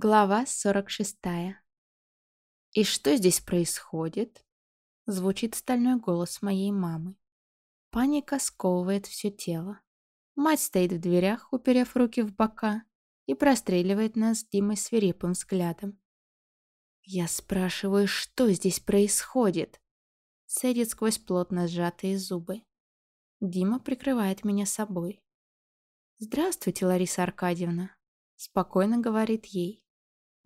Глава 46. «И что здесь происходит?» Звучит стальной голос моей мамы. Паника сковывает все тело. Мать стоит в дверях, уперев руки в бока, и простреливает нас с Димой свирепым взглядом. Я спрашиваю, что здесь происходит? Цедит сквозь плотно сжатые зубы. Дима прикрывает меня собой. «Здравствуйте, Лариса Аркадьевна», — спокойно говорит ей.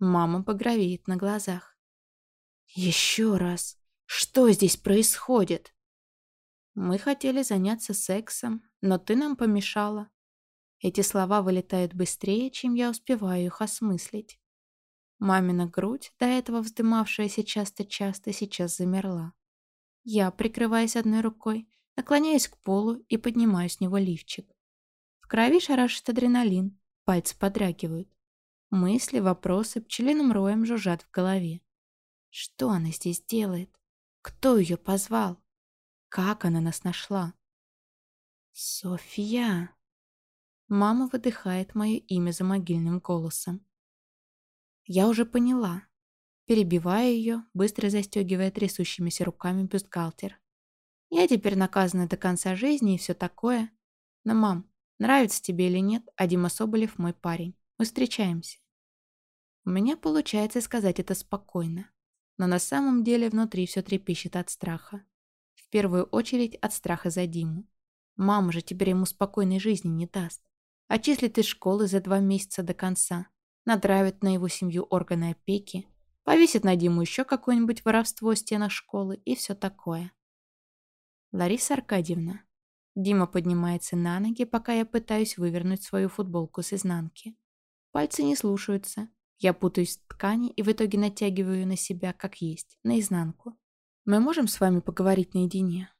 Мама багровеет на глазах. «Еще раз! Что здесь происходит?» «Мы хотели заняться сексом, но ты нам помешала». Эти слова вылетают быстрее, чем я успеваю их осмыслить. Мамина грудь, до этого вздымавшаяся часто-часто, сейчас замерла. Я, прикрываясь одной рукой, наклоняюсь к полу и поднимаю с него лифчик. В крови шарашит адреналин, пальцы подрагивают. Мысли, вопросы пчелиным роем жужжат в голове. Что она здесь делает? Кто ее позвал? Как она нас нашла? Софья. Мама выдыхает мое имя за могильным голосом. Я уже поняла. Перебивая ее, быстро застегивая трясущимися руками бюстгальтер. Я теперь наказана до конца жизни и все такое. Но, мам, нравится тебе или нет, а Дима Соболев мой парень. Мы встречаемся. У меня получается сказать это спокойно. Но на самом деле внутри все трепещет от страха. В первую очередь от страха за Диму. Мама же теперь ему спокойной жизни не даст. Отчислит из школы за два месяца до конца. Натравит на его семью органы опеки. Повесит на Диму еще какое-нибудь воровство в стенах школы и все такое. Лариса Аркадьевна. Дима поднимается на ноги, пока я пытаюсь вывернуть свою футболку с изнанки. Пальцы не слушаются. Я путаюсь в ткани и в итоге натягиваю на себя, как есть, наизнанку. Мы можем с вами поговорить наедине?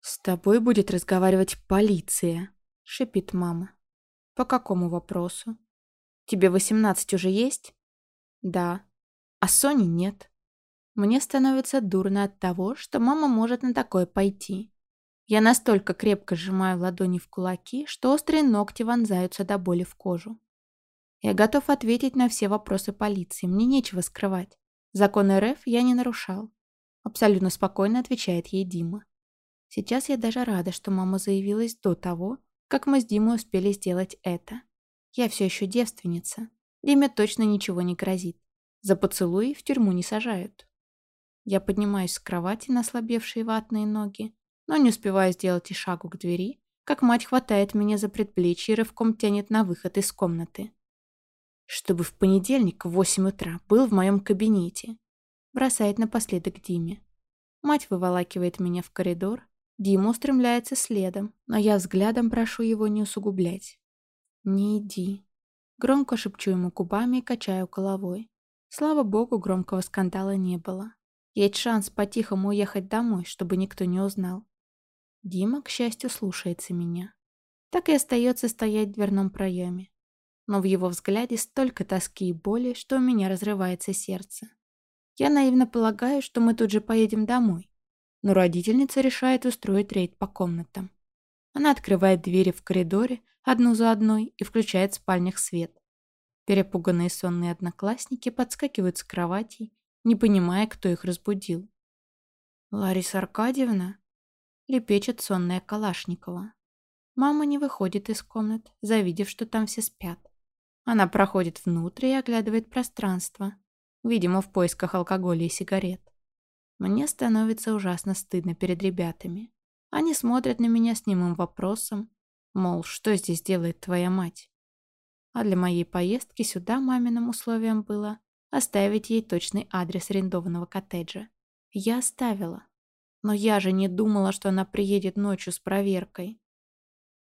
С тобой будет разговаривать полиция, шипит мама. По какому вопросу? Тебе восемнадцать уже есть? Да. А Сони нет. Мне становится дурно от того, что мама может на такое пойти. Я настолько крепко сжимаю ладони в кулаки, что острые ногти вонзаются до боли в кожу. Я готов ответить на все вопросы полиции, мне нечего скрывать. Закон РФ я не нарушал. Абсолютно спокойно отвечает ей Дима. Сейчас я даже рада, что мама заявилась до того, как мы с Димой успели сделать это. Я все еще девственница. Диме точно ничего не грозит. За поцелуи в тюрьму не сажают. Я поднимаюсь с кровати на слабевшие ватные ноги, но не успеваю сделать и шагу к двери, как мать хватает меня за предплечье и рывком тянет на выход из комнаты чтобы в понедельник в 8 утра был в моем кабинете. Бросает напоследок Диме. Мать выволакивает меня в коридор. Дима устремляется следом, но я взглядом прошу его не усугублять. «Не иди». Громко шепчу ему губами и качаю головой. Слава богу, громкого скандала не было. Есть шанс по-тихому уехать домой, чтобы никто не узнал. Дима, к счастью, слушается меня. Так и остается стоять в дверном проеме но в его взгляде столько тоски и боли, что у меня разрывается сердце. Я наивно полагаю, что мы тут же поедем домой, но родительница решает устроить рейд по комнатам. Она открывает двери в коридоре одну за одной и включает в спальнях свет. Перепуганные сонные одноклассники подскакивают с кроватей, не понимая, кто их разбудил. «Лариса Аркадьевна?» — лепечет сонная Калашникова. Мама не выходит из комнат, завидев, что там все спят. Она проходит внутрь и оглядывает пространство, видимо, в поисках алкоголя и сигарет. Мне становится ужасно стыдно перед ребятами. Они смотрят на меня с немым вопросом, мол, что здесь делает твоя мать? А для моей поездки сюда маминым условием было оставить ей точный адрес арендованного коттеджа. Я оставила. Но я же не думала, что она приедет ночью с проверкой.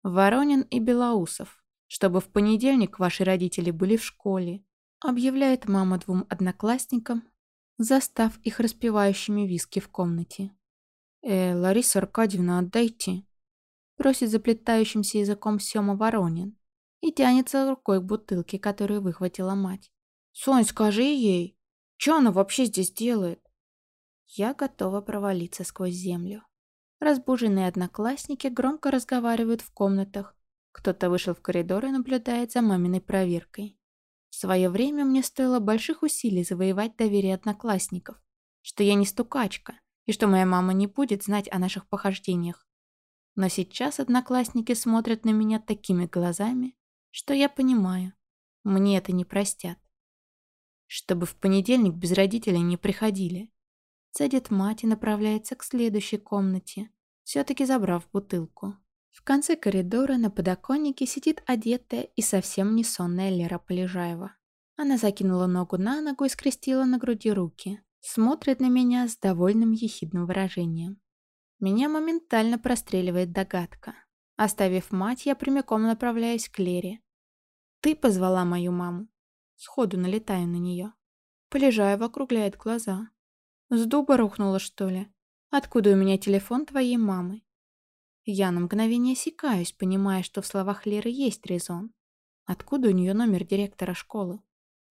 Воронин и Белоусов чтобы в понедельник ваши родители были в школе», объявляет мама двум одноклассникам, застав их распивающими виски в комнате. «Э, Лариса Аркадьевна, отдайте», просит заплетающимся языком Сёма Воронин и тянется рукой к бутылке, которую выхватила мать. «Сонь, скажи ей, что она вообще здесь делает?» Я готова провалиться сквозь землю. Разбуженные одноклассники громко разговаривают в комнатах, кто-то вышел в коридор и наблюдает за маминой проверкой. В свое время мне стоило больших усилий завоевать доверие одноклассников, что я не стукачка и что моя мама не будет знать о наших похождениях. Но сейчас одноклассники смотрят на меня такими глазами, что я понимаю, мне это не простят. Чтобы в понедельник без родителей не приходили. Садит мать и направляется к следующей комнате, все-таки забрав бутылку. В конце коридора на подоконнике сидит одетая и совсем не сонная Лера Полежаева. Она закинула ногу на ногу и скрестила на груди руки. Смотрит на меня с довольным ехидным выражением. Меня моментально простреливает догадка. Оставив мать, я прямиком направляюсь к Лере. «Ты позвала мою маму?» Сходу налетаю на нее. Полежаева округляет глаза. «С дуба рухнула, что ли? Откуда у меня телефон твоей мамы?» Я на мгновение осекаюсь, понимая, что в словах Леры есть резон. Откуда у нее номер директора школы?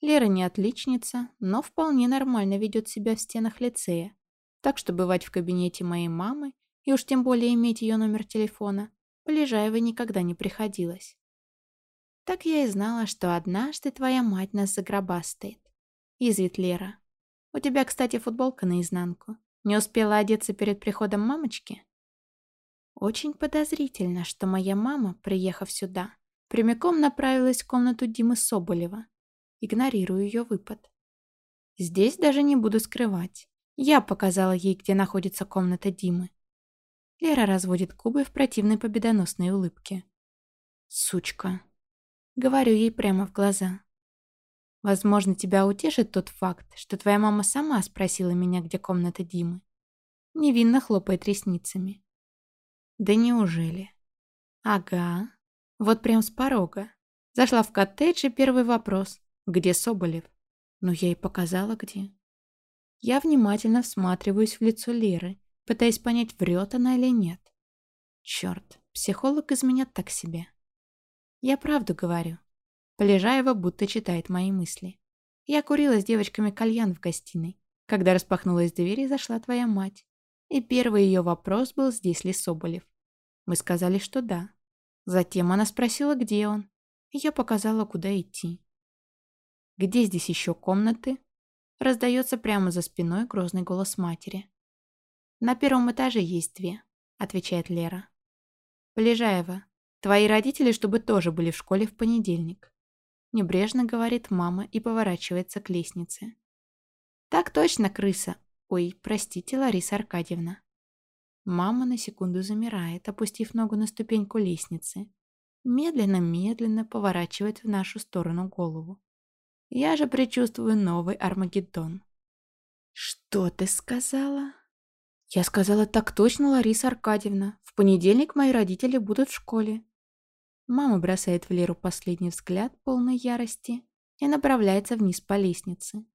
Лера не отличница, но вполне нормально ведет себя в стенах лицея. Так что бывать в кабинете моей мамы, и уж тем более иметь ее номер телефона, Полежаевой никогда не приходилось. Так я и знала, что однажды твоя мать нас загробастает. Извит Лера. У тебя, кстати, футболка наизнанку. Не успела одеться перед приходом мамочки? Очень подозрительно, что моя мама, приехав сюда, прямиком направилась в комнату Димы Соболева. Игнорирую ее выпад. Здесь даже не буду скрывать. Я показала ей, где находится комната Димы. Лера разводит губы в противной победоносной улыбке. «Сучка!» Говорю ей прямо в глаза. «Возможно, тебя утешит тот факт, что твоя мама сама спросила меня, где комната Димы». Невинно хлопает ресницами. Да неужели? Ага. Вот прям с порога. Зашла в коттедж и первый вопрос. Где Соболев? Ну, я и показала, где. Я внимательно всматриваюсь в лицо Леры, пытаясь понять, врет она или нет. Черт, психолог из меня так себе. Я правду говорю. Полежаева будто читает мои мысли. Я курила с девочками кальян в гостиной, когда распахнулась дверь и зашла твоя мать. И первый ее вопрос был, здесь ли Соболев. Мы сказали, что да. Затем она спросила, где он. И я показала, куда идти. «Где здесь еще комнаты?» Раздается прямо за спиной грозный голос матери. «На первом этаже есть две», — отвечает Лера. «Полежаева, твои родители, чтобы тоже были в школе в понедельник», — небрежно говорит мама и поворачивается к лестнице. «Так точно, крыса. Ой, простите, Лариса Аркадьевна». Мама на секунду замирает, опустив ногу на ступеньку лестницы. Медленно-медленно поворачивает в нашу сторону голову. Я же предчувствую новый Армагеддон. «Что ты сказала?» «Я сказала так точно, Лариса Аркадьевна. В понедельник мои родители будут в школе». Мама бросает в Леру последний взгляд полной ярости и направляется вниз по лестнице.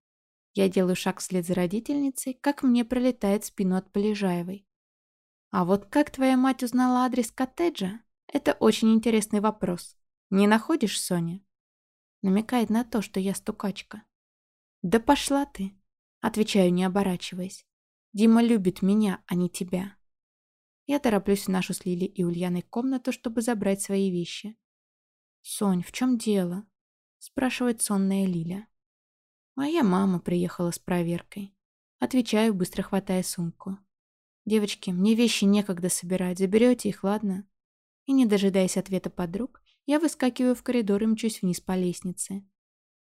Я делаю шаг вслед за родительницей, как мне пролетает спину от Полежаевой. А вот как твоя мать узнала адрес коттеджа? Это очень интересный вопрос. Не находишь, Соня? Намекает на то, что я стукачка. Да пошла ты. Отвечаю, не оборачиваясь. Дима любит меня, а не тебя. Я тороплюсь в нашу с Лили и Ульяной комнату, чтобы забрать свои вещи. «Сонь, в чем дело?» спрашивает сонная Лиля. Моя мама приехала с проверкой. Отвечаю, быстро хватая сумку. «Девочки, мне вещи некогда собирать, заберете их, ладно?» И не дожидаясь ответа подруг, я выскакиваю в коридор и мчусь вниз по лестнице.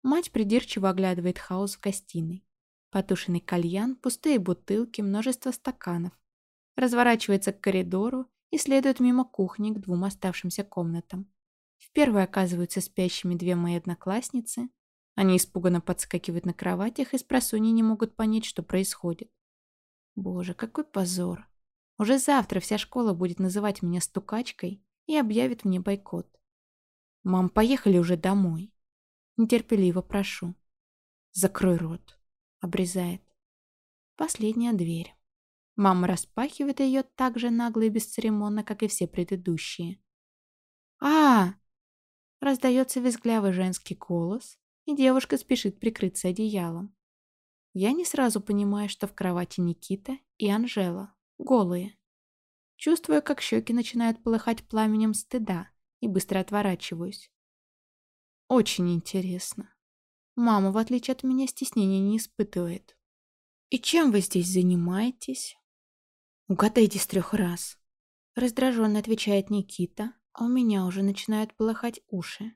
Мать придирчиво оглядывает хаос в гостиной. Потушенный кальян, пустые бутылки, множество стаканов. Разворачивается к коридору и следует мимо кухни к двум оставшимся комнатам. В первой оказываются спящими две мои одноклассницы. Они испуганно подскакивают на кроватях и с просуни не могут понять, что происходит. Боже, какой позор. Уже завтра вся школа будет называть меня стукачкой и объявит мне бойкот. Мам, поехали уже домой. Нетерпеливо прошу. Закрой рот. Обрезает. Последняя дверь. Мама распахивает ее так же нагло и бесцеремонно, как и все предыдущие. а, Раздается визглявый женский голос, и девушка спешит прикрыться одеялом. Я не сразу понимаю, что в кровати Никита и Анжела, голые. Чувствую, как щеки начинают полыхать пламенем стыда, и быстро отворачиваюсь. Очень интересно. Мама, в отличие от меня, стеснения не испытывает. «И чем вы здесь занимаетесь?» «Угадайте с трех раз», — раздраженно отвечает Никита, а у меня уже начинают полыхать уши.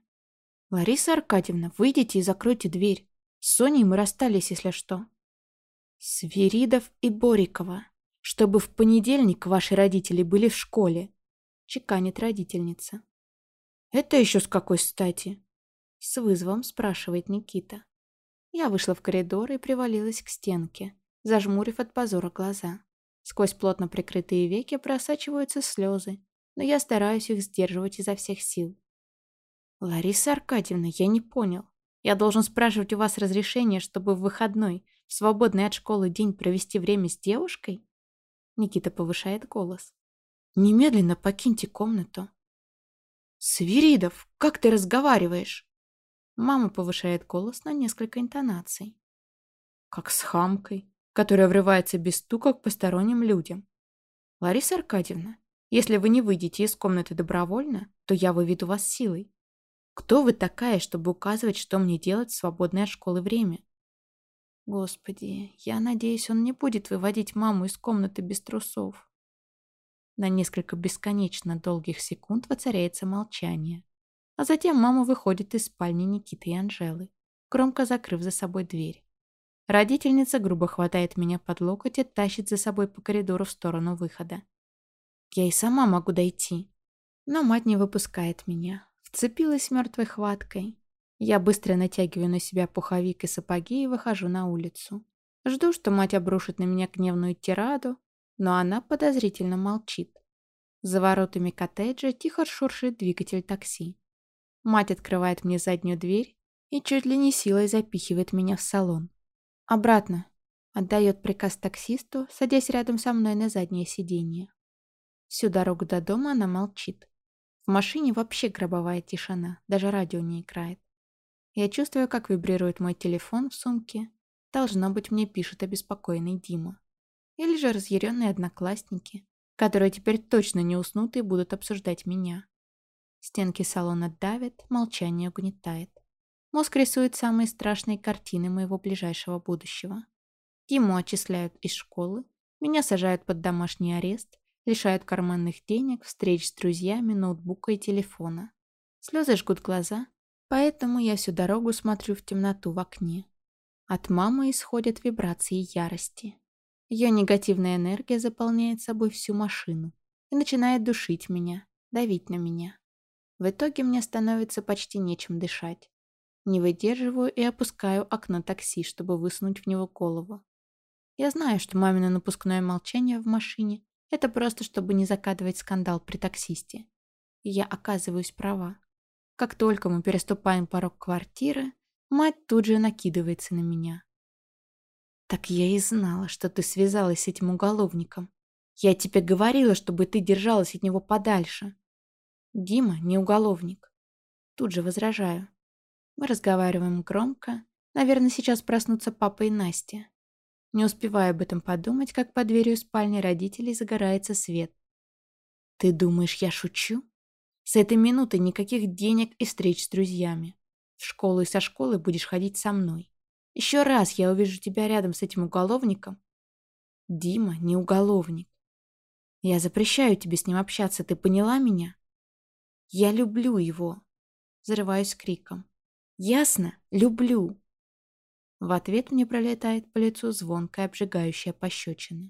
«Лариса Аркадьевна, выйдите и закройте дверь. С Соней мы расстались, если что». «Свиридов и Борикова, чтобы в понедельник ваши родители были в школе», — чеканит родительница. «Это еще с какой стати?» С вызовом спрашивает Никита. Я вышла в коридор и привалилась к стенке, зажмурив от позора глаза. Сквозь плотно прикрытые веки просачиваются слезы, но я стараюсь их сдерживать изо всех сил. «Лариса Аркадьевна, я не понял. Я должен спрашивать у вас разрешение, чтобы в выходной, в свободный от школы день провести время с девушкой?» Никита повышает голос. «Немедленно покиньте комнату». «Свиридов, как ты разговариваешь?» Мама повышает голос на несколько интонаций. «Как с хамкой которая врывается без стука к посторонним людям. «Лариса Аркадьевна, если вы не выйдете из комнаты добровольно, то я выведу вас силой. Кто вы такая, чтобы указывать, что мне делать в свободное от школы время?» Господи, я надеюсь, он не будет выводить маму из комнаты без трусов. На несколько бесконечно долгих секунд воцаряется молчание. А затем мама выходит из спальни Никиты и Анжелы, громко закрыв за собой дверь. Родительница грубо хватает меня под локоть и тащит за собой по коридору в сторону выхода. Я и сама могу дойти. Но мать не выпускает меня. Вцепилась мертвой хваткой. Я быстро натягиваю на себя пуховик и сапоги и выхожу на улицу. Жду, что мать обрушит на меня гневную тираду, но она подозрительно молчит. За воротами коттеджа тихо шуршит двигатель такси. Мать открывает мне заднюю дверь и чуть ли не силой запихивает меня в салон. «Обратно», — отдает приказ таксисту, садясь рядом со мной на заднее сиденье. Всю дорогу до дома она молчит. В машине вообще гробовая тишина, даже радио не играет. Я чувствую, как вибрирует мой телефон в сумке. Должно быть, мне пишет обеспокоенный Дима. Или же разъяренные одноклассники, которые теперь точно не уснут и будут обсуждать меня. Стенки салона давят, молчание угнетает. Мозг рисует самые страшные картины моего ближайшего будущего. Ему отчисляют из школы, меня сажают под домашний арест, лишают карманных денег, встреч с друзьями, ноутбука и телефона. Слезы жгут глаза, поэтому я всю дорогу смотрю в темноту в окне. От мамы исходят вибрации ярости. Ее негативная энергия заполняет собой всю машину и начинает душить меня, давить на меня. В итоге мне становится почти нечем дышать. Не выдерживаю и опускаю окно такси, чтобы высунуть в него голову. Я знаю, что мамино напускное молчание в машине – это просто, чтобы не закатывать скандал при таксисте. И я оказываюсь права. Как только мы переступаем порог квартиры, мать тут же накидывается на меня. «Так я и знала, что ты связалась с этим уголовником. Я тебе говорила, чтобы ты держалась от него подальше». Дима не уголовник. Тут же возражаю. Мы разговариваем громко. Наверное, сейчас проснутся папа и Настя. Не успеваю об этом подумать, как под дверью спальни родителей загорается свет. «Ты думаешь, я шучу? С этой минуты никаких денег и встреч с друзьями. В школу и со школы будешь ходить со мной. Еще раз я увижу тебя рядом с этим уголовником. Дима не уголовник. Я запрещаю тебе с ним общаться, ты поняла меня? Я люблю его. Взрываюсь криком. Ясно? Люблю. В ответ мне пролетает по лицу звонкая обжигающая пощечина.